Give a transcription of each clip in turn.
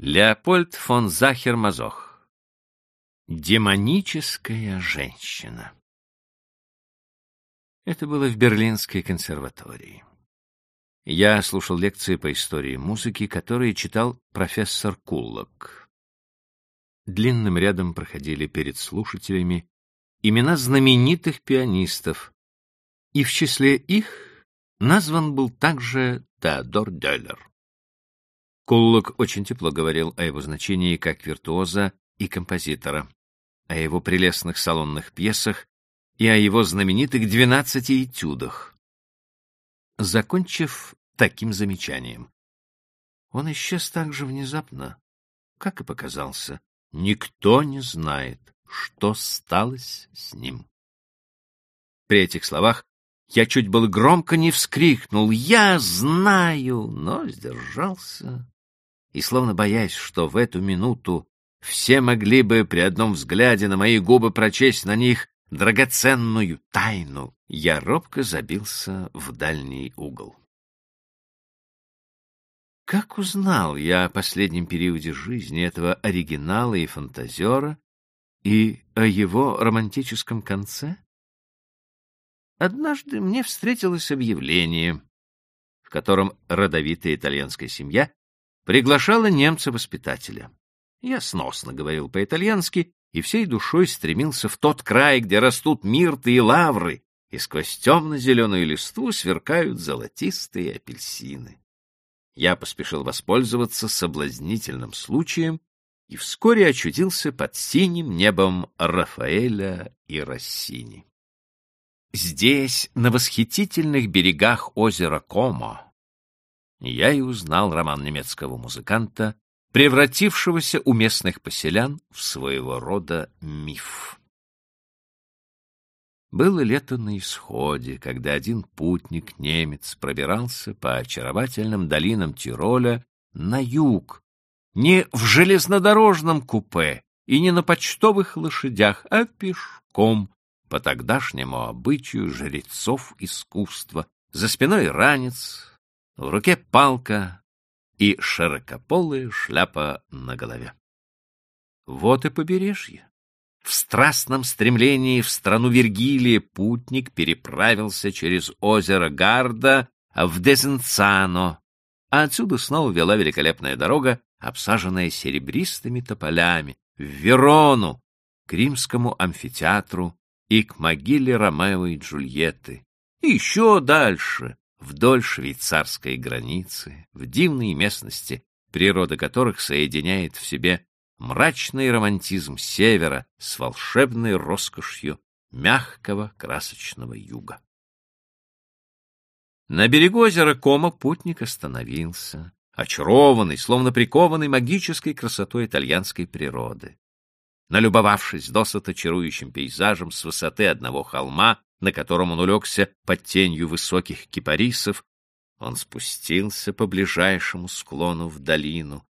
Леопольд фон Захер-Мазох. Демоническая женщина. Это было в Берлинской консерватории. Я слушал лекции по истории музыки, которые читал профессор Куллок. Длинным рядом проходили перед слушателями имена знаменитых пианистов, и в числе их назван был также Теодор Деллер. Куллок очень тепло говорил о его значении как виртуоза и композитора, о его прелестных салонных пьесах и о его знаменитых двенадцати этюдах. Закончив таким замечанием. Он исчез так же внезапно, как и показался. Никто не знает, что сталось с ним. При этих словах я чуть было громко не вскрикнул «Я знаю!», но сдержался и, словно боясь, что в эту минуту все могли бы при одном взгляде на мои губы прочесть на них драгоценную тайну, я робко забился в дальний угол. Как узнал я о последнем периоде жизни этого оригинала и фантазера и о его романтическом конце? Однажды мне встретилось объявление, в котором родовитая итальянская семья приглашала немца-воспитателя. Я сносно говорил по-итальянски и всей душой стремился в тот край, где растут мирты и лавры, и сквозь темно-зеленую листву сверкают золотистые апельсины. Я поспешил воспользоваться соблазнительным случаем и вскоре очутился под синим небом Рафаэля и Россини. Здесь, на восхитительных берегах озера Комо, я и узнал роман немецкого музыканта, превратившегося у местных поселян в своего рода миф. Было лето на исходе, когда один путник-немец пробирался по очаровательным долинам Тироля на юг, не в железнодорожном купе и не на почтовых лошадях, а пешком, по тогдашнему обычаю жрецов искусства. За спиной ранец, в руке палка и широкополая шляпа на голове. Вот и побережье. В страстном стремлении в страну Вергилия путник переправился через озеро Гарда в Дезенцано, а отсюда снова вела великолепная дорога, обсаженная серебристыми тополями, в Верону, к римскому амфитеатру и к могиле Ромео и Джульетты, и еще дальше, вдоль швейцарской границы, в дивные местности, природа которых соединяет в себе мрачный романтизм севера с волшебной роскошью мягкого красочного юга. На берегу озера Кома путник остановился, очарованный, словно прикованный магической красотой итальянской природы. Налюбовавшись досыта чарующим пейзажем с высоты одного холма, на котором он улегся под тенью высоких кипарисов, он спустился по ближайшему склону в долину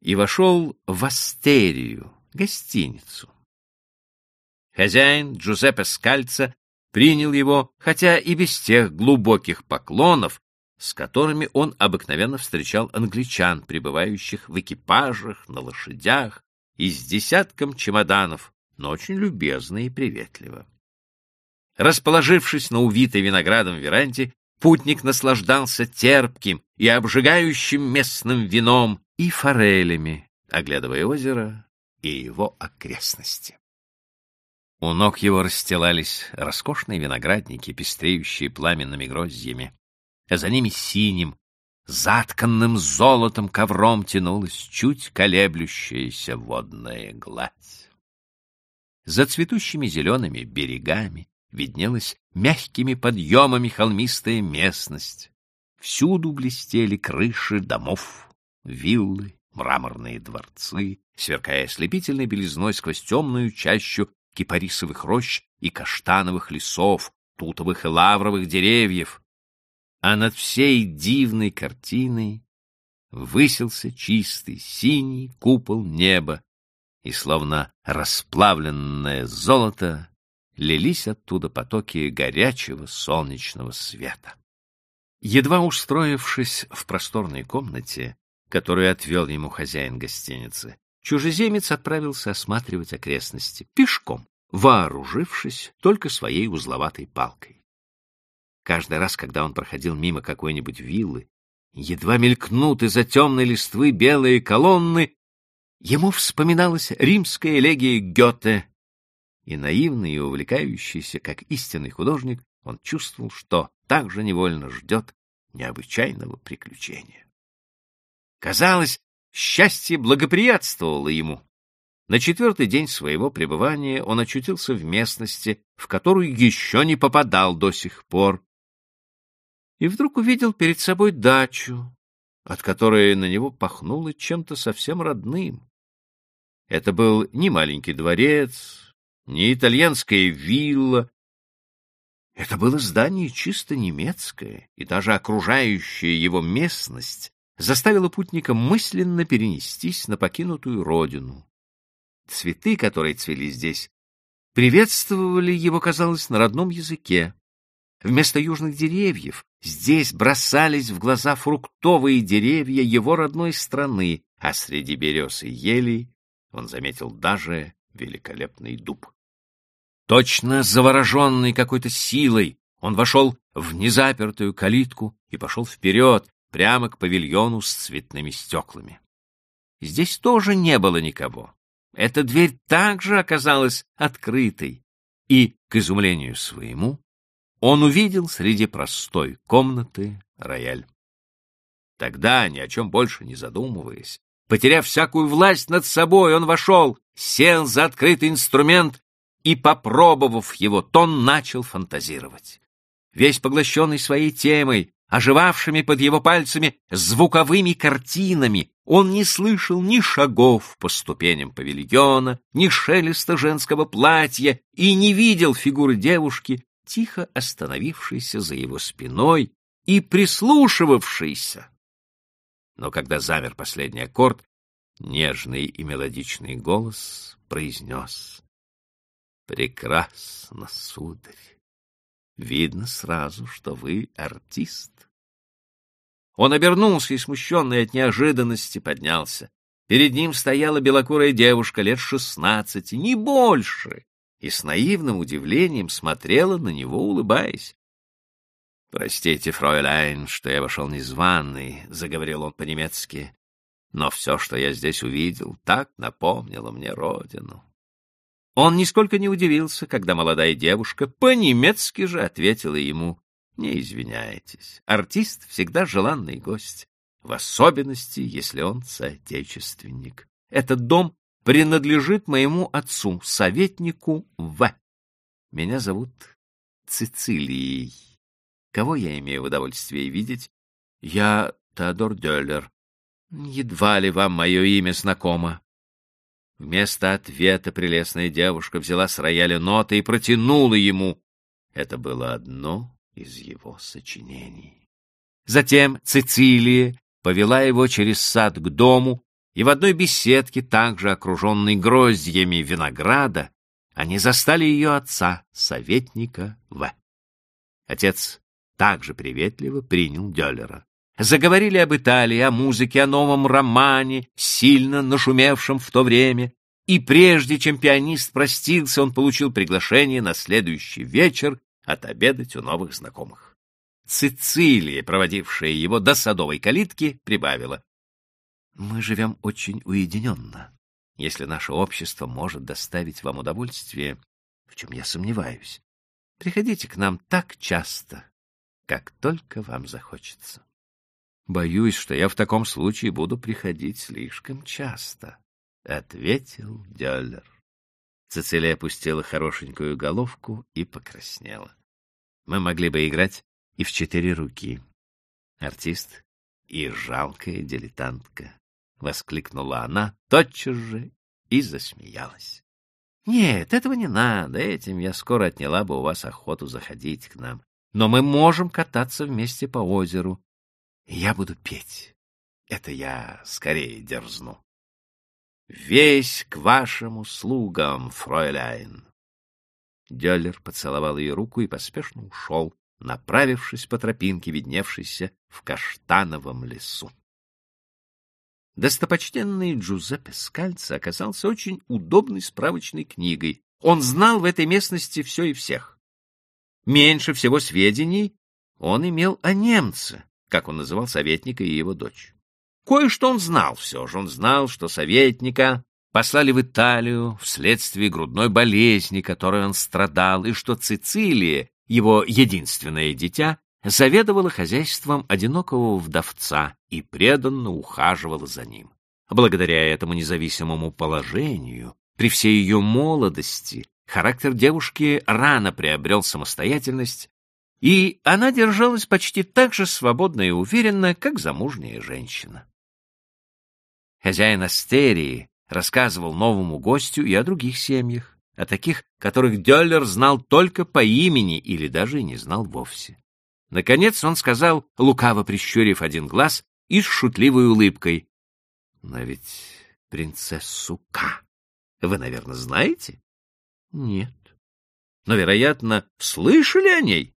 и вошел в Астерию, гостиницу. Хозяин Джузеппе Скальца принял его, хотя и без тех глубоких поклонов, с которыми он обыкновенно встречал англичан, пребывающих в экипажах, на лошадях и с десятком чемоданов, но очень любезно и приветливо. Расположившись на увитой виноградом веранде, путник наслаждался терпким и обжигающим местным вином и форелями, оглядывая озеро и его окрестности. У ног его расстилались роскошные виноградники, пестреющие пламенными гроздьями, а за ними синим, затканным золотом ковром тянулась чуть колеблющаяся водная гладь. За цветущими зелеными берегами виднелась мягкими подъемами холмистая местность. Всюду блестели крыши домов, виллы, мраморные дворцы, сверкая ослепительной белизной сквозь темную чащу кипарисовых рощ и каштановых лесов, тутовых и лавровых деревьев. А над всей дивной картиной высился чистый синий купол неба, и словно расплавленное золото лились оттуда потоки горячего солнечного света. Едва устроившись в просторной комнате, которую отвел ему хозяин гостиницы, чужеземец отправился осматривать окрестности пешком, вооружившись только своей узловатой палкой. Каждый раз, когда он проходил мимо какой-нибудь виллы, едва мелькнут из-за темной листвы белые колонны, ему вспоминалась римская элегия Гёте, и наивный и увлекающийся, как истинный художник, он чувствовал, что также невольно ждет необычайного приключения. Казалось, счастье благоприятствовало ему. На четвертый день своего пребывания он очутился в местности, в которую еще не попадал до сих пор, и вдруг увидел перед собой дачу, от которой на него пахнуло чем-то совсем родным. Это был не маленький дворец, не итальянская вилла. Это было здание чисто немецкое, и даже окружающая его местность заставила путника мысленно перенестись на покинутую родину. Цветы, которые цвели здесь, приветствовали его, казалось, на родном языке. Вместо южных деревьев здесь бросались в глаза фруктовые деревья его родной страны, а среди берез и елей он заметил даже великолепный дуб. Точно завороженный какой-то силой, он вошел в незапертую калитку и пошел вперед, прямо к павильону с цветными стеклами. Здесь тоже не было никого. Эта дверь также оказалась открытой, и, к изумлению своему, он увидел среди простой комнаты рояль. Тогда, ни о чем больше не задумываясь, потеряв всякую власть над собой, он вошел, сел за открытый инструмент и, попробовав его тон, начал фантазировать. Весь поглощенный своей темой, оживавшими под его пальцами звуковыми картинами, он не слышал ни шагов по ступеням павильона, ни шелеста женского платья и не видел фигуры девушки, тихо остановившийся за его спиной и прислушивавшийся. Но когда замер последний аккорд, нежный и мелодичный голос произнес «Прекрасно, сударь! Видно сразу, что вы артист». Он обернулся и, смущенный от неожиданности, поднялся. Перед ним стояла белокурая девушка лет шестнадцати, не больше, и с наивным удивлением смотрела на него, улыбаясь. — Простите, фройляйн, что я вошел незваный, — заговорил он по-немецки, — но все, что я здесь увидел, так напомнило мне родину. Он нисколько не удивился, когда молодая девушка по-немецки же ответила ему, — Не извиняйтесь, артист всегда желанный гость, в особенности, если он соотечественник. Этот дом принадлежит моему отцу, советнику В. Меня зовут Цицилией. Кого я имею удовольствие видеть? Я Теодор Дёллер. Едва ли вам мое имя знакомо. Вместо ответа прелестная девушка взяла с рояля ноты и протянула ему. Это было одно из его сочинений. Затем Цицилия повела его через сад к дому, и в одной беседке, также окруженной гроздьями винограда, они застали ее отца, советника В. Отец также приветливо принял Дёллера. Заговорили об Италии, о музыке, о новом романе, сильно нашумевшем в то время, и прежде чем пианист простился, он получил приглашение на следующий вечер отобедать у новых знакомых. Цицилия, проводившая его до садовой калитки, прибавила. Мы живем очень уединенно. Если наше общество может доставить вам удовольствие, в чем я сомневаюсь, приходите к нам так часто, как только вам захочется. Боюсь, что я в таком случае буду приходить слишком часто, — ответил Дёллер. Цицилия опустила хорошенькую головку и покраснела. Мы могли бы играть и в четыре руки. Артист и жалкая дилетантка. — воскликнула она тотчас же и засмеялась. — Нет, этого не надо, этим я скоро отняла бы у вас охоту заходить к нам. Но мы можем кататься вместе по озеру, я буду петь. Это я скорее дерзну. Весь к вашим услугам, фройляйн. Дёллер поцеловал ее руку и поспешно ушел, направившись по тропинке, видневшейся в каштановом лесу. Достопочтенный Джузеппе Скальца оказался очень удобной справочной книгой. Он знал в этой местности все и всех. Меньше всего сведений он имел о немце, как он называл советника и его дочь. Кое-что он знал все же. Он знал, что советника послали в Италию вследствие грудной болезни, которой он страдал, и что Цицилия, его единственное дитя, заведовала хозяйством одинокого вдовца и преданно ухаживала за ним. Благодаря этому независимому положению, при всей ее молодости, характер девушки рано приобрел самостоятельность, и она держалась почти так же свободно и уверенно, как замужняя женщина. Хозяин Астерии рассказывал новому гостю и о других семьях, о таких, которых Дёллер знал только по имени или даже и не знал вовсе. Наконец он сказал, лукаво прищурив один глаз и с шутливой улыбкой. — Но ведь принцессу К. вы, наверное, знаете? — Нет. — Но, вероятно, слышали о ней? —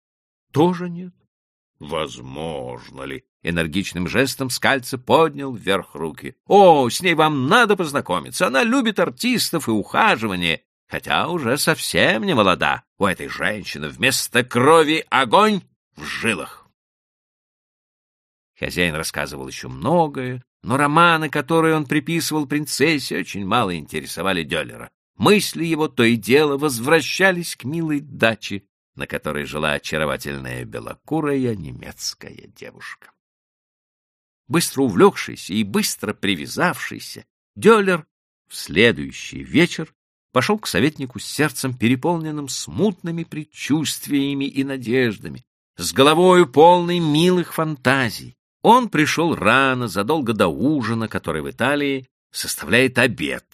Тоже нет. — Возможно ли? Энергичным жестом Скальца поднял вверх руки. — О, с ней вам надо познакомиться. Она любит артистов и ухаживание, хотя уже совсем не молода. У этой женщины вместо крови огонь в жилах. Хозяин рассказывал еще многое, но романы, которые он приписывал принцессе, очень мало интересовали Дёллера. Мысли его то и дело возвращались к милой даче, на которой жила очаровательная белокурая немецкая девушка. Быстро увлекшийся и быстро привязавшийся, Дёллер в следующий вечер пошел к советнику с сердцем, переполненным смутными предчувствиями и надеждами, с головою полной милых фантазий. Он пришел рано, задолго до ужина, который в Италии составляет обед,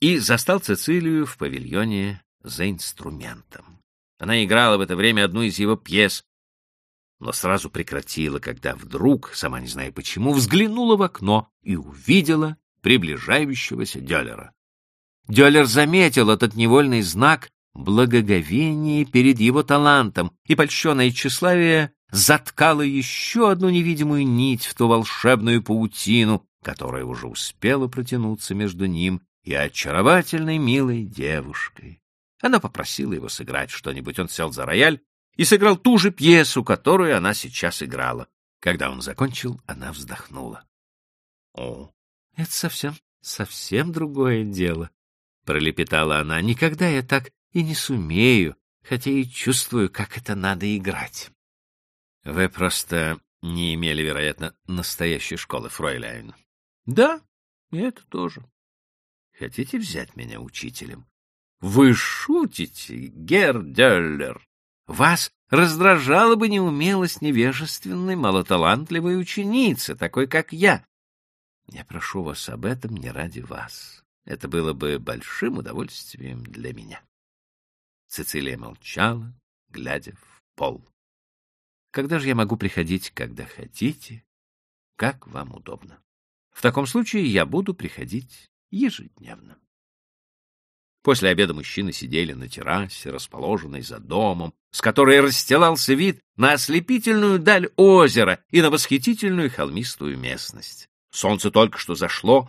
и застал Цицилию в павильоне за инструментом. Она играла в это время одну из его пьес, но сразу прекратила, когда вдруг, сама не зная почему, взглянула в окно и увидела приближающегося Дёллера. Дёллер заметил этот невольный знак благоговение перед его талантом, и польщенное тщеславие заткало еще одну невидимую нить в ту волшебную паутину, которая уже успела протянуться между ним и очаровательной милой девушкой. Она попросила его сыграть что-нибудь, он сел за рояль и сыграл ту же пьесу, которую она сейчас играла. Когда он закончил, она вздохнула. — О, это совсем, совсем другое дело, — пролепетала она. — Никогда я так и не сумею, хотя и чувствую, как это надо играть. — Вы просто не имели, вероятно, настоящей школы, фройляйн. — Да, и это тоже. — Хотите взять меня учителем? — Вы шутите, Гердерлер. Вас раздражала бы неумелость невежественной, малоталантливой ученицы, такой, как я. Я прошу вас об этом не ради вас. Это было бы большим удовольствием для меня. Цицилия молчала, глядя в пол. Когда же я могу приходить, когда хотите, как вам удобно? В таком случае я буду приходить ежедневно. После обеда мужчины сидели на террасе, расположенной за домом, с которой расстилался вид на ослепительную даль озера и на восхитительную холмистую местность. Солнце только что зашло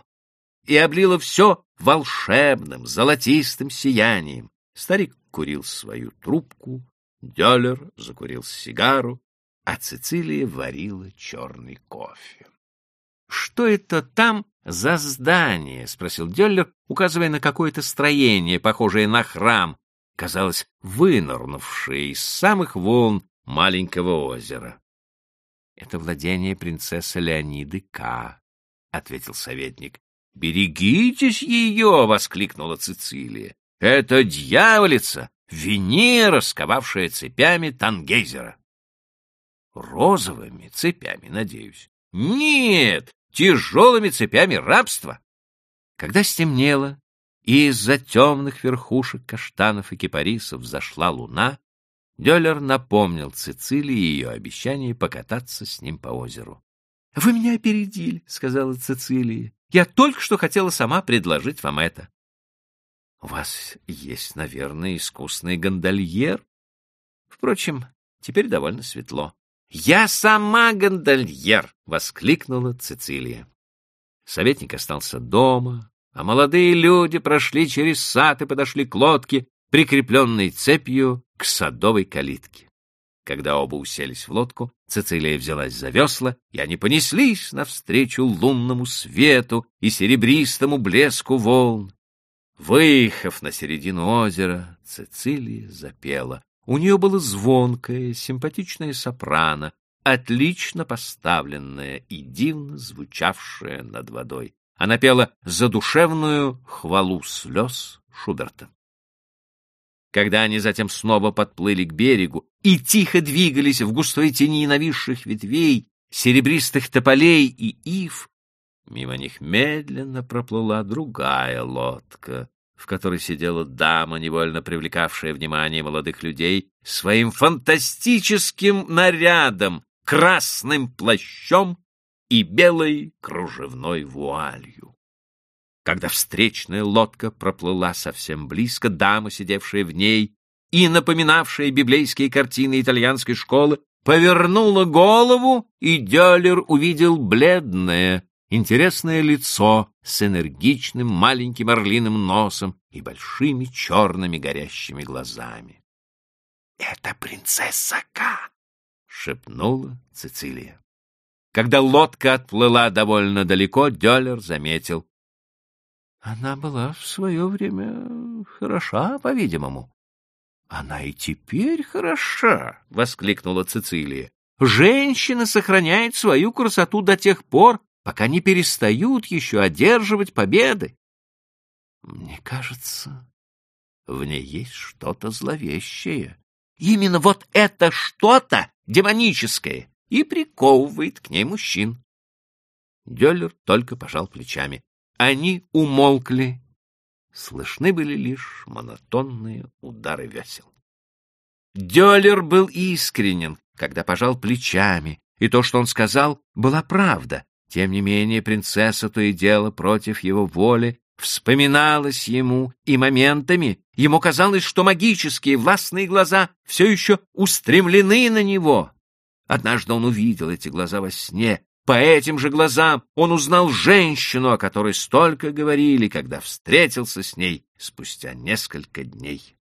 и облило все волшебным золотистым сиянием. Старик курил свою трубку, Дёллер закурил сигару, а Цицилия варила черный кофе. — Что это там за здание? — спросил Дёллер, указывая на какое-то строение, похожее на храм, казалось, вынырнувшее из самых волн маленького озера. — Это владение принцессы Леониды К., — ответил советник. — Берегитесь ее! — воскликнула Цицилия. Это дьяволица, Венера, сковавшая цепями Тангейзера. Розовыми цепями, надеюсь. Нет, тяжелыми цепями рабства. Когда стемнело, и из-за темных верхушек каштанов и кипарисов зашла луна, Дёллер напомнил Цицилии ее обещание покататься с ним по озеру. — Вы меня опередили, — сказала Цицилия. — Я только что хотела сама предложить вам это. У вас есть, наверное, искусный гондольер? Впрочем, теперь довольно светло. «Я сама гондольер!» — воскликнула Цицилия. Советник остался дома, а молодые люди прошли через сад и подошли к лодке, прикрепленной цепью к садовой калитке. Когда оба уселись в лодку, Цицилия взялась за весла, и они понеслись навстречу лунному свету и серебристому блеску волн. Выехав на середину озера, Цицилия запела. У нее было звонкое, симпатичное сопрано, отлично поставленное и дивно звучавшее над водой. Она пела задушевную хвалу слез Шуберта. Когда они затем снова подплыли к берегу и тихо двигались в густой тени нависших ветвей, серебристых тополей и ив, мимо них медленно проплыла другая лодка, в которой сидела дама, невольно привлекавшая внимание молодых людей своим фантастическим нарядом, красным плащом и белой кружевной вуалью. Когда встречная лодка проплыла совсем близко, дама, сидевшая в ней и напоминавшая библейские картины итальянской школы, повернула голову, и Дёллер увидел бледное, интересное лицо с энергичным маленьким орлиным носом и большими черными горящими глазами. — Это принцесса К! — шепнула Цицилия. Когда лодка отплыла довольно далеко, Дёллер заметил. Она была в свое время хороша, по-видимому. — Она и теперь хороша, — воскликнула Цицилия. — Женщина сохраняет свою красоту до тех пор, пока не перестают еще одерживать победы. Мне кажется, в ней есть что-то зловещее. Именно вот это что-то демоническое и приковывает к ней мужчин. Дёллер только пожал плечами. Они умолкли. Слышны были лишь монотонные удары весел. Дёллер был искренен, когда пожал плечами, и то, что он сказал, была правда. Тем не менее, принцесса то и дело против его воли вспоминалась ему, и моментами ему казалось, что магические властные глаза все еще устремлены на него. Однажды он увидел эти глаза во сне, по этим же глазам он узнал женщину, о которой столько говорили, когда встретился с ней спустя несколько дней.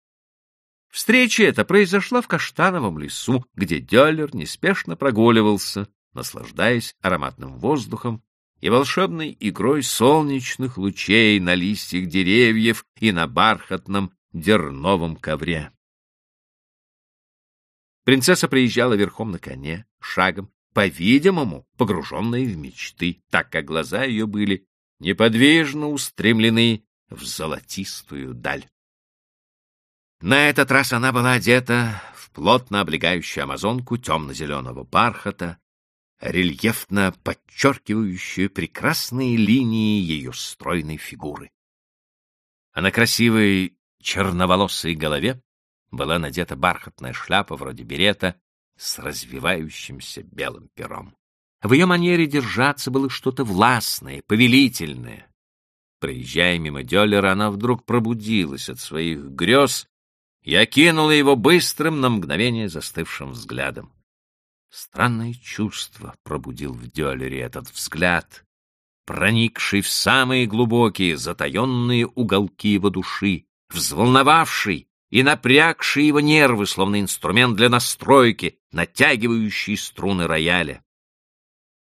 Встреча эта произошла в Каштановом лесу, где Дёллер неспешно прогуливался, наслаждаясь ароматным воздухом и волшебной игрой солнечных лучей на листьях деревьев и на бархатном дерновом ковре. Принцесса приезжала верхом на коне, шагом, по-видимому, погруженная в мечты, так как глаза ее были неподвижно устремлены в золотистую даль. На этот раз она была одета в плотно облегающую амазонку темно-зеленого бархата, рельефно подчеркивающую прекрасные линии ее стройной фигуры. А на красивой черноволосой голове была надета бархатная шляпа вроде берета с развивающимся белым пером. В ее манере держаться было что-то властное, повелительное. Проезжая мимо Дёллера, она вдруг пробудилась от своих грез и окинула его быстрым, на мгновение застывшим взглядом. Странное чувство пробудил в Дёллере этот взгляд, проникший в самые глубокие, затаенные уголки его души, взволновавший и напрягший его нервы, словно инструмент для настройки, натягивающий струны рояля.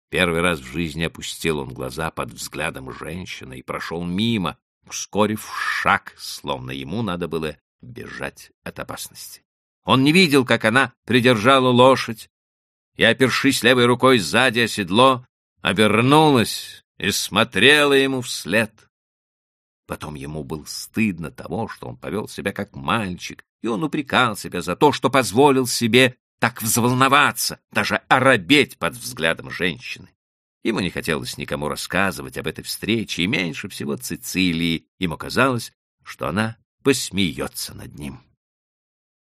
Первый раз в жизни опустил он глаза под взглядом женщины и прошел мимо, ускорив шаг, словно ему надо было бежать от опасности. Он не видел, как она придержала лошадь и, опершись левой рукой сзади о седло, обернулась и смотрела ему вслед. Потом ему было стыдно того, что он повел себя как мальчик, и он упрекал себя за то, что позволил себе так взволноваться, даже оробеть под взглядом женщины. Ему не хотелось никому рассказывать об этой встрече, и меньше всего Цицилии. Ему казалось, что она посмеется над ним.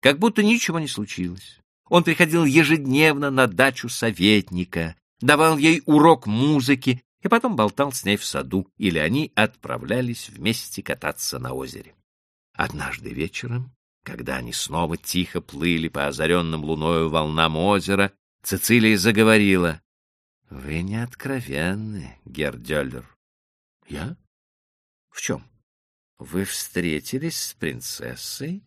Как будто ничего не случилось. Он приходил ежедневно на дачу советника, давал ей урок музыки и потом болтал с ней в саду, или они отправлялись вместе кататься на озере. Однажды вечером, когда они снова тихо плыли по озаренным луною волнам озера, Цицилия заговорила. — Вы не откровенны, Гердёллер. Я? В чем? Вы встретились с принцессой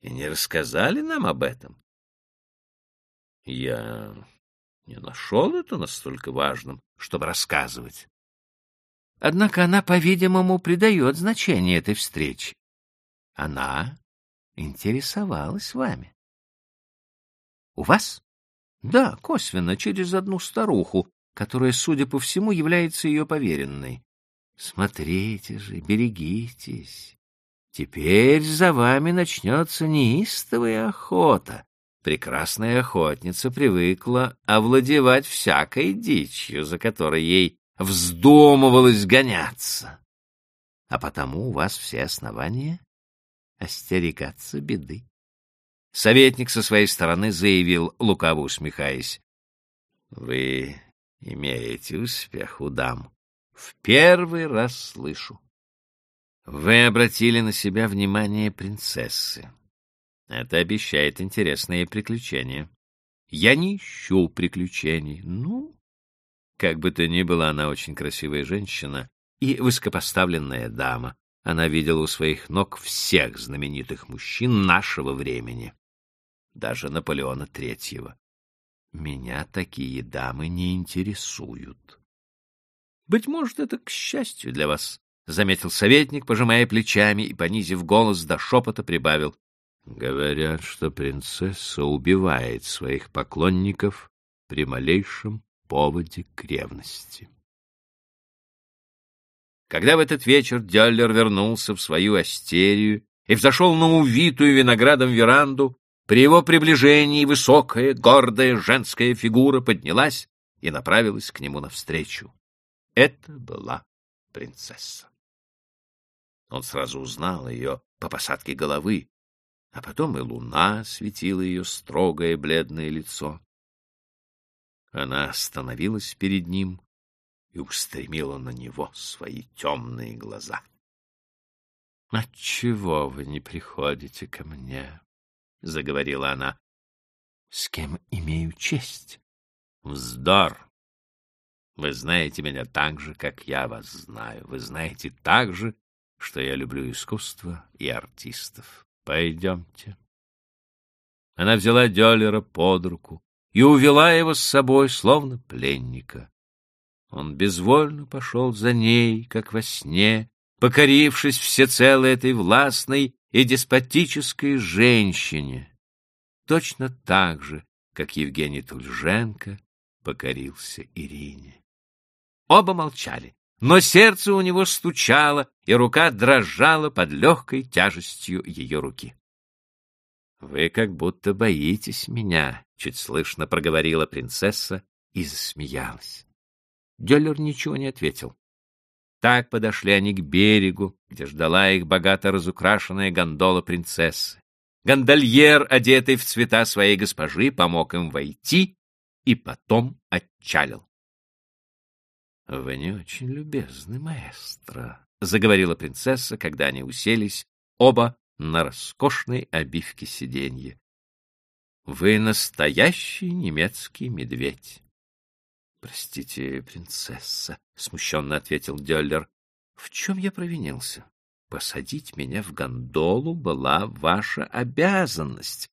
и не рассказали нам об этом? Я не нашел это настолько важным, чтобы рассказывать. Однако она, по-видимому, придает значение этой встрече. Она интересовалась вами. У вас? Да, косвенно, через одну старуху, которая, судя по всему, является ее поверенной. Смотрите же, берегитесь. Теперь за вами начнется неистовая охота. Прекрасная охотница привыкла овладевать всякой дичью, за которой ей вздумывалось гоняться. А потому у вас все основания остерегаться беды. Советник со своей стороны заявил, лукаво усмехаясь, — Вы имеете успех у дам. В первый раз слышу. Вы обратили на себя внимание принцессы. Это обещает интересные приключения. Я не ищу приключений. Ну, как бы то ни было, она очень красивая женщина и высокопоставленная дама. Она видела у своих ног всех знаменитых мужчин нашего времени, даже Наполеона Третьего. Меня такие дамы не интересуют. Быть может, это к счастью для вас, — заметил советник, пожимая плечами и, понизив голос до шепота, прибавил. Говорят, что принцесса убивает своих поклонников при малейшем поводе к ревности. Когда в этот вечер Дяллер вернулся в свою астерию и взошел на увитую виноградом веранду, при его приближении высокая, гордая женская фигура поднялась и направилась к нему навстречу. Это была принцесса. Он сразу узнал ее по посадке головы, а потом и луна светила ее строгое бледное лицо. Она остановилась перед ним и устремила на него свои темные глаза. — Отчего вы не приходите ко мне? — заговорила она. — С кем имею честь? — Вздор! Вы знаете меня так же, как я вас знаю. Вы знаете так же, что я люблю искусство и артистов. Пойдемте. Она взяла Дёллера под руку и увела его с собой, словно пленника. Он безвольно пошел за ней, как во сне, покорившись всецело этой властной и деспотической женщине, точно так же, как Евгений Тульженко покорился Ирине. Оба молчали, но сердце у него стучало, и рука дрожала под легкой тяжестью ее руки. — Вы как будто боитесь меня, — чуть слышно проговорила принцесса и засмеялась. Дёллер ничего не ответил. Так подошли они к берегу, где ждала их богато разукрашенная гондола принцессы. Гондольер, одетый в цвета своей госпожи, помог им войти и потом отчалил. — Вы не очень любезны, маэстро, — заговорила принцесса, когда они уселись, оба на роскошной обивке сиденья. — Вы настоящий немецкий медведь. — Простите, принцесса, — смущенно ответил Дёллер. — В чем я провинился? Посадить меня в гондолу была ваша обязанность.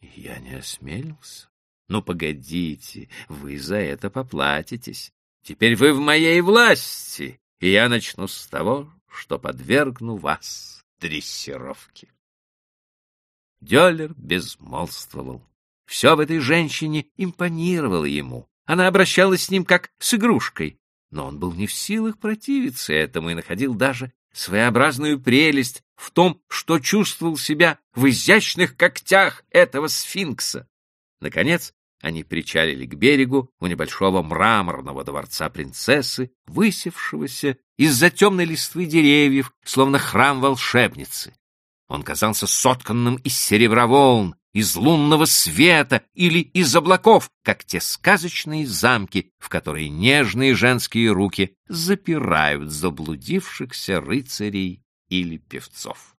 Я не осмелился. Ну, погодите, вы за это поплатитесь. Теперь вы в моей власти, и я начну с того, что подвергну вас дрессировке. Дёллер безмолвствовал. Все в этой женщине импонировало ему. Она обращалась с ним как с игрушкой, но он был не в силах противиться этому и находил даже своеобразную прелесть в том, что чувствовал себя в изящных когтях этого сфинкса. Наконец, они причалили к берегу у небольшого мраморного дворца принцессы, высевшегося из-за темной листвы деревьев, словно храм волшебницы. Он казался сотканным из серебра волн, из лунного света или из облаков, как те сказочные замки, в которые нежные женские руки запирают заблудившихся рыцарей или певцов.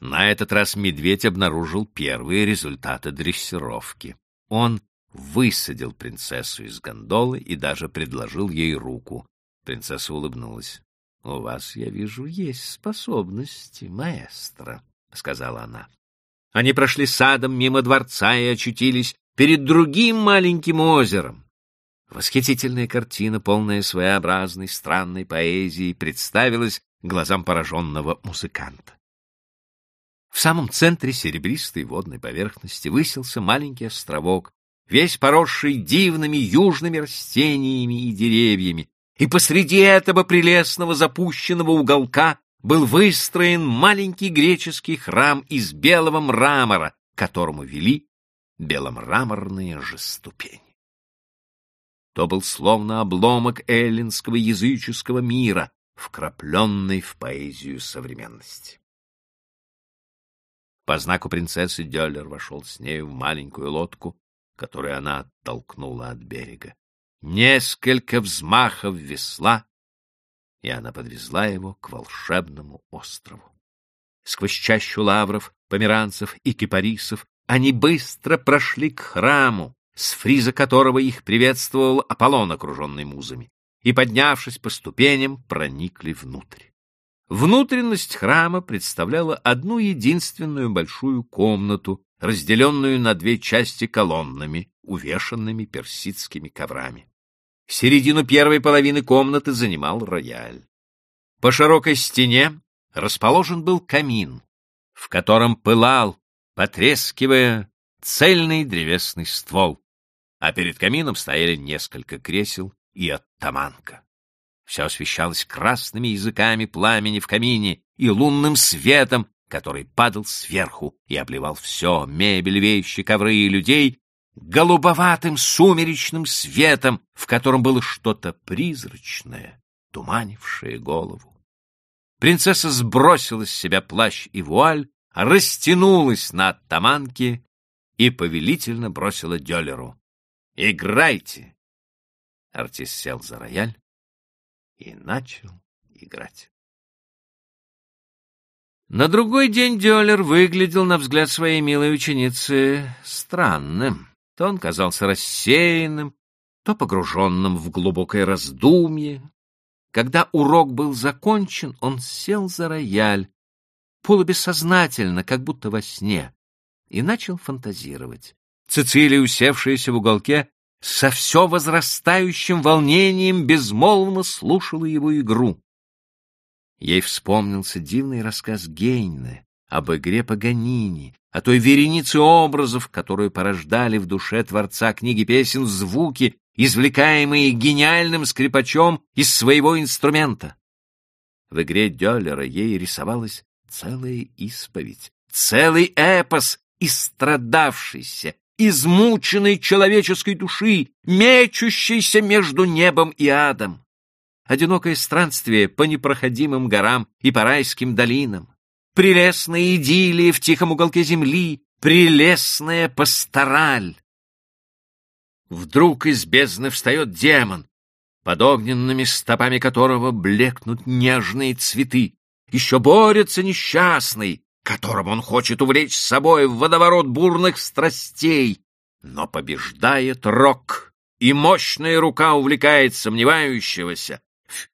На этот раз медведь обнаружил первые результаты дрессировки. Он высадил принцессу из гондолы и даже предложил ей руку. Принцесса улыбнулась. — У вас, я вижу, есть способности, маэстро, — сказала она. Они прошли садом мимо дворца и очутились перед другим маленьким озером. Восхитительная картина, полная своеобразной, странной поэзии, представилась глазам пораженного музыканта. В самом центре серебристой водной поверхности высился маленький островок, весь поросший дивными южными растениями и деревьями, и посреди этого прелестного запущенного уголка был выстроен маленький греческий храм из белого мрамора, которому вели беломраморные же ступени. То был словно обломок эллинского языческого мира, вкрапленный в поэзию современности. По знаку принцессы Дёллер вошел с нею в маленькую лодку, которую она оттолкнула от берега. Несколько взмахов весла, и она подвезла его к волшебному острову. Сквозь чащу лавров, померанцев и кипарисов они быстро прошли к храму, с фриза которого их приветствовал Аполлон, окруженный музами, и, поднявшись по ступеням, проникли внутрь. Внутренность храма представляла одну единственную большую комнату, разделенную на две части колоннами, увешанными персидскими коврами. Середину первой половины комнаты занимал рояль. По широкой стене расположен был камин, в котором пылал, потрескивая, цельный древесный ствол, а перед камином стояли несколько кресел и оттаманка. Все освещалось красными языками пламени в камине и лунным светом, который падал сверху и обливал все, мебель, вещи, ковры и людей, голубоватым сумеречным светом, в котором было что-то призрачное, туманившее голову. Принцесса сбросила с себя плащ и вуаль, растянулась на оттаманке и повелительно бросила Дёлеру. «Играйте!» Артист сел за рояль и начал играть. На другой день Дёлер выглядел, на взгляд своей милой ученицы, странным. То он казался рассеянным, то погруженным в глубокое раздумье. Когда урок был закончен, он сел за рояль, полубессознательно, как будто во сне, и начал фантазировать. Цицилия, усевшаяся в уголке, со все возрастающим волнением безмолвно слушала его игру. Ей вспомнился дивный рассказ Гейне об игре Паганини, о той веренице образов, которую порождали в душе творца книги песен звуки, извлекаемые гениальным скрипачом из своего инструмента. В игре Дёллера ей рисовалась целая исповедь, целый эпос истрадавшийся, измученной человеческой души, мечущейся между небом и адом одинокое странствие по непроходимым горам и по райским долинам, прелестная идиллия в тихом уголке земли, прелестная пастораль. Вдруг из бездны встает демон, под огненными стопами которого блекнут нежные цветы. Еще борется несчастный, которого он хочет увлечь с собой в водоворот бурных страстей. Но побеждает рок, и мощная рука увлекает сомневающегося,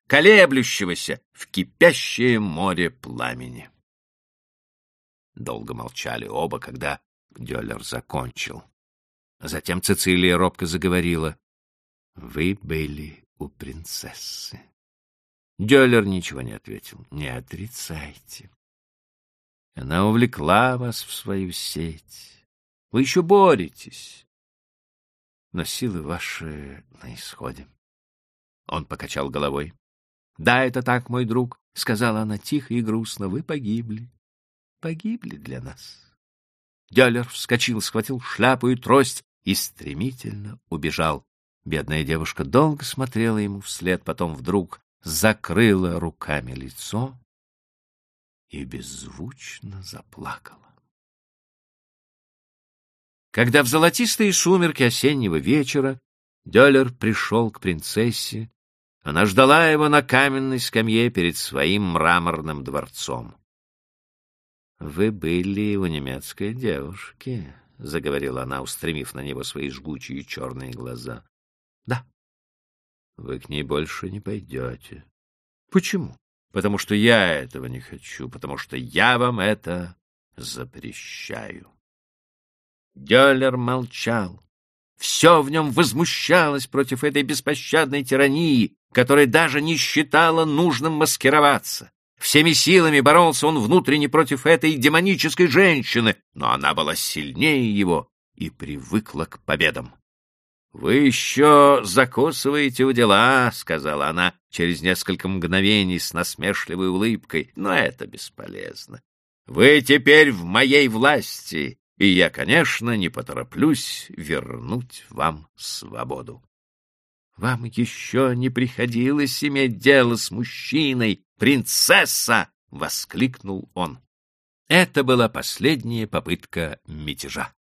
колеблющегося в кипящее море пламени. Долго молчали оба, когда Дёллер закончил. Затем Цицилия робко заговорила. — Вы были у принцессы. Дёллер ничего не ответил. — Не отрицайте. Она увлекла вас в свою сеть. Вы еще боретесь. Но силы ваши на исходе. Он покачал головой. — Да, это так, мой друг, — сказала она тихо и грустно. — Вы погибли. Погибли для нас. Дёллер вскочил, схватил шляпу и трость и стремительно убежал. Бедная девушка долго смотрела ему вслед, потом вдруг закрыла руками лицо и беззвучно заплакала. Когда в золотистые сумерки осеннего вечера Дёллер пришел к принцессе, она ждала его на каменной скамье перед своим мраморным дворцом. — Вы были у немецкой девушки, — заговорила она, устремив на него свои жгучие черные глаза. — Да. вы к ней больше не пойдете. Почему? Потому что я этого не хочу, потому что я вам это запрещаю. Геллер молчал. Все в нем возмущалось против этой беспощадной тирании, которая даже не считала нужным маскироваться. Всеми силами боролся он внутренне против этой демонической женщины, но она была сильнее его и привыкла к победам. «Вы еще закусываете у дела», — сказала она через несколько мгновений с насмешливой улыбкой, — «но это бесполезно. Вы теперь в моей власти, и я, конечно, не потороплюсь вернуть вам свободу». «Вам еще не приходилось иметь дело с мужчиной, принцесса!» — воскликнул он. Это была последняя попытка мятежа.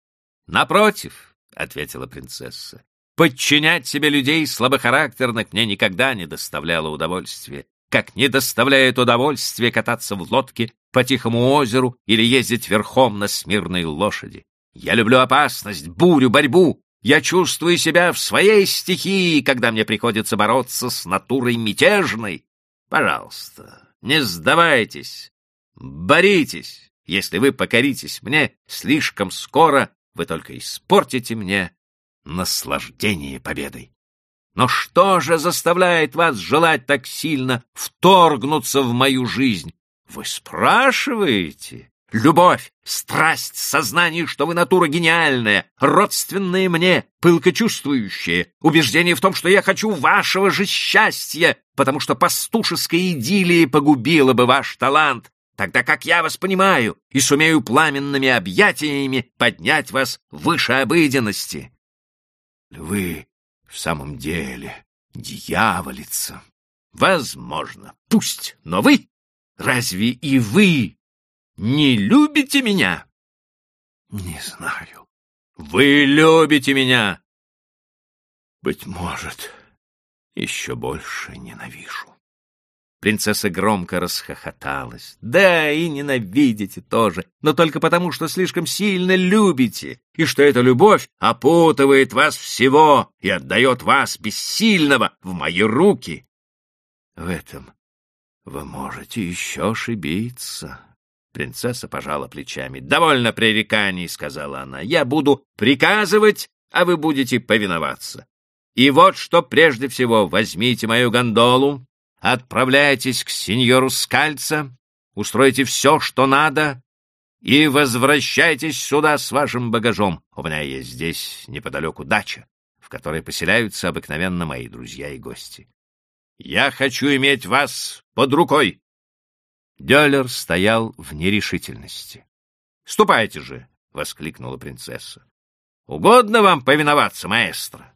«Напротив», — ответила принцесса, Подчинять себе людей слабохарактерных мне никогда не доставляло удовольствия, как не доставляет удовольствия кататься в лодке по тихому озеру или ездить верхом на смирной лошади. Я люблю опасность, бурю, борьбу. Я чувствую себя в своей стихии, когда мне приходится бороться с натурой мятежной. Пожалуйста, не сдавайтесь, боритесь. Если вы покоритесь мне слишком скоро, вы только испортите мне наслаждение победой. Но что же заставляет вас желать так сильно вторгнуться в мою жизнь? Вы спрашиваете? Любовь, страсть, сознание, что вы натура гениальная, родственная мне, пылко чувствующая, убеждение в том, что я хочу вашего же счастья, потому что пастушеская идиллия погубила бы ваш талант, тогда как я вас понимаю и сумею пламенными объятиями поднять вас выше обыденности. Вы в самом деле дьяволица. Возможно, пусть, но вы, разве и вы не любите меня? Не знаю. Вы любите меня. Быть может, еще больше ненавижу. Принцесса громко расхохоталась. «Да, и ненавидите тоже, но только потому, что слишком сильно любите, и что эта любовь опутывает вас всего и отдает вас, бессильного, в мои руки». «В этом вы можете еще ошибиться». Принцесса пожала плечами. «Довольно пререканий», — сказала она. «Я буду приказывать, а вы будете повиноваться. И вот что прежде всего, возьмите мою гондолу, отправляйтесь к сеньору Скальца, устройте все, что надо, и возвращайтесь сюда с вашим багажом. У меня есть здесь неподалеку дача, в которой поселяются обыкновенно мои друзья и гости. Я хочу иметь вас под рукой. Дёллер стоял в нерешительности. — Ступайте же! — воскликнула принцесса. — Угодно вам повиноваться, маэстро?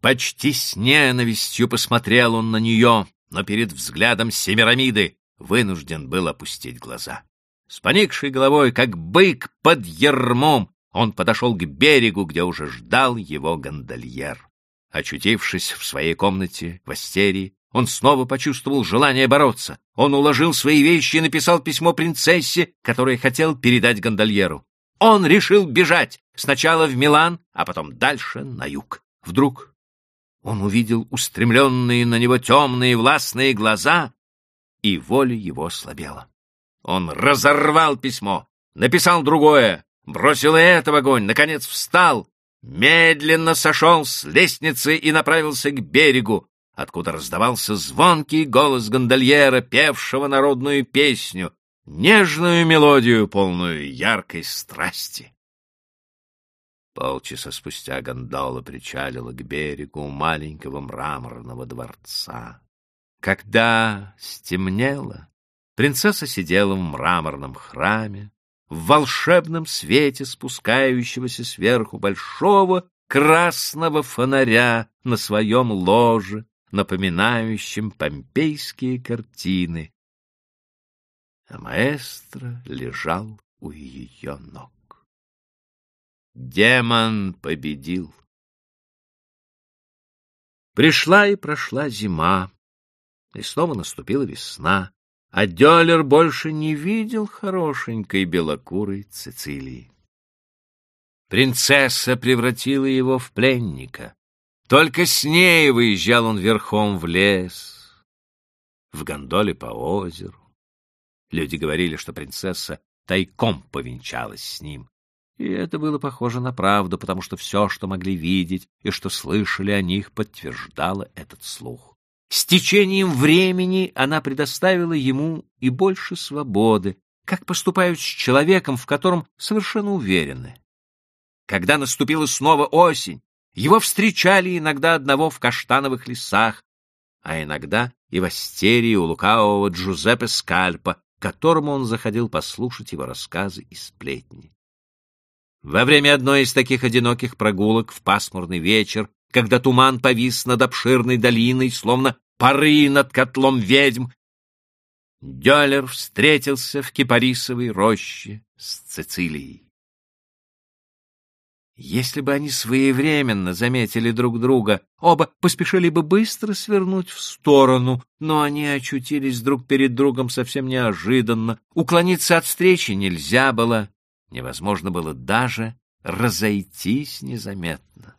Почти с ненавистью посмотрел он на нее, но перед взглядом Семирамиды вынужден был опустить глаза. С поникшей головой, как бык под ермом, он подошел к берегу, где уже ждал его гондольер. Очутившись в своей комнате в Астерии, он снова почувствовал желание бороться. Он уложил свои вещи и написал письмо принцессе, которое хотел передать гондольеру. Он решил бежать сначала в Милан, а потом дальше на юг. Вдруг он увидел устремленные на него темные властные глаза, и воля его слабела. Он разорвал письмо, написал другое, бросил и это в огонь, наконец встал, медленно сошел с лестницы и направился к берегу, откуда раздавался звонкий голос гондольера, певшего народную песню, нежную мелодию, полную яркой страсти. Полчаса спустя гондола причалила к берегу маленького мраморного дворца. Когда стемнело, принцесса сидела в мраморном храме, в волшебном свете спускающегося сверху большого красного фонаря на своем ложе, напоминающем помпейские картины. А маэстро лежал у ее ног. Демон победил. Пришла и прошла зима, и снова наступила весна, а Дёллер больше не видел хорошенькой белокурой Цицилии. Принцесса превратила его в пленника. Только с ней выезжал он верхом в лес, в гондоле по озеру. Люди говорили, что принцесса тайком повенчалась с ним. И это было похоже на правду, потому что все, что могли видеть и что слышали о них, подтверждало этот слух. С течением времени она предоставила ему и больше свободы, как поступают с человеком, в котором совершенно уверены. Когда наступила снова осень, его встречали иногда одного в каштановых лесах, а иногда и в астерии у лукавого Джузеппе Скальпа, которому он заходил послушать его рассказы и сплетни. Во время одной из таких одиноких прогулок в пасмурный вечер, когда туман повис над обширной долиной, словно пары над котлом ведьм, Дёллер встретился в кипарисовой роще с Цицилией. Если бы они своевременно заметили друг друга, оба поспешили бы быстро свернуть в сторону, но они очутились друг перед другом совсем неожиданно. Уклониться от встречи нельзя было, невозможно было даже разойтись незаметно.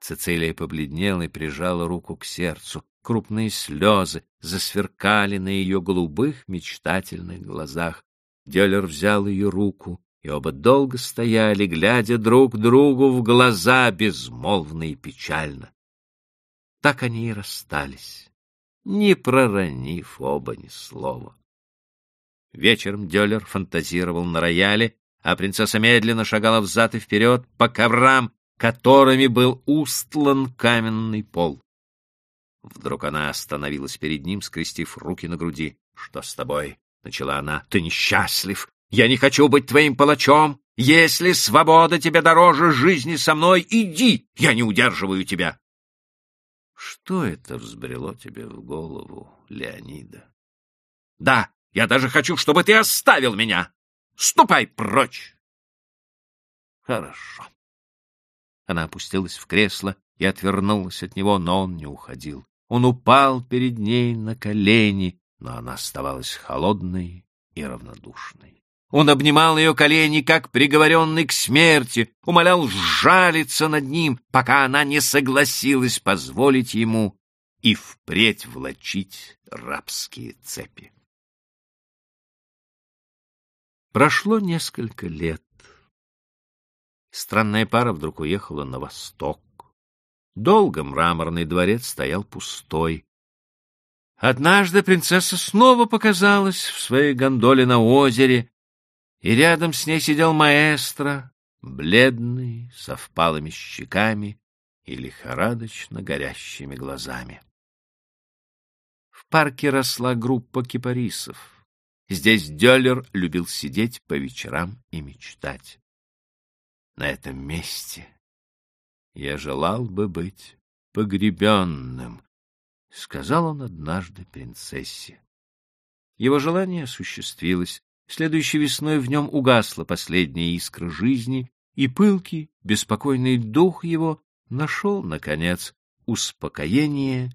Цицилия побледнела и прижала руку к сердцу. Крупные слезы засверкали на ее голубых мечтательных глазах. Деллер взял ее руку и оба долго стояли, глядя друг другу в глаза, безмолвно и печально. Так они и расстались, не проронив оба ни слова. Вечером Дёллер фантазировал на рояле, а принцесса медленно шагала взад и вперед по коврам, которыми был устлан каменный пол. Вдруг она остановилась перед ним, скрестив руки на груди. — Что с тобой? — начала она. — Ты несчастлив. Я не хочу быть твоим палачом. Если свобода тебе дороже жизни со мной, иди, я не удерживаю тебя. Что это взбрело тебе в голову, Леонида? Да, я даже хочу, чтобы ты оставил меня. Ступай прочь. Хорошо. Она опустилась в кресло и отвернулась от него, но он не уходил. Он упал перед ней на колени, но она оставалась холодной и равнодушной. Он обнимал ее колени, как приговоренный к смерти, умолял сжалиться над ним, пока она не согласилась позволить ему и впредь влачить рабские цепи. Прошло несколько лет. Странная пара вдруг уехала на восток. Долго мраморный дворец стоял пустой. Однажды принцесса снова показалась в своей гондоле на озере, и рядом с ней сидел маэстро, бледный, со впалыми щеками и лихорадочно горящими глазами. В парке росла группа кипарисов. Здесь Дёллер любил сидеть по вечерам и мечтать. На этом месте я желал бы быть погребенным, — сказал он однажды принцессе. Его желание осуществилось. Следующей весной в нем угасла последняя искра жизни, и пылкий, беспокойный дух его нашел, наконец, успокоение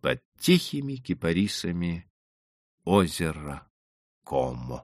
под тихими кипарисами озера Комо.